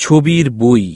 ছবির বই।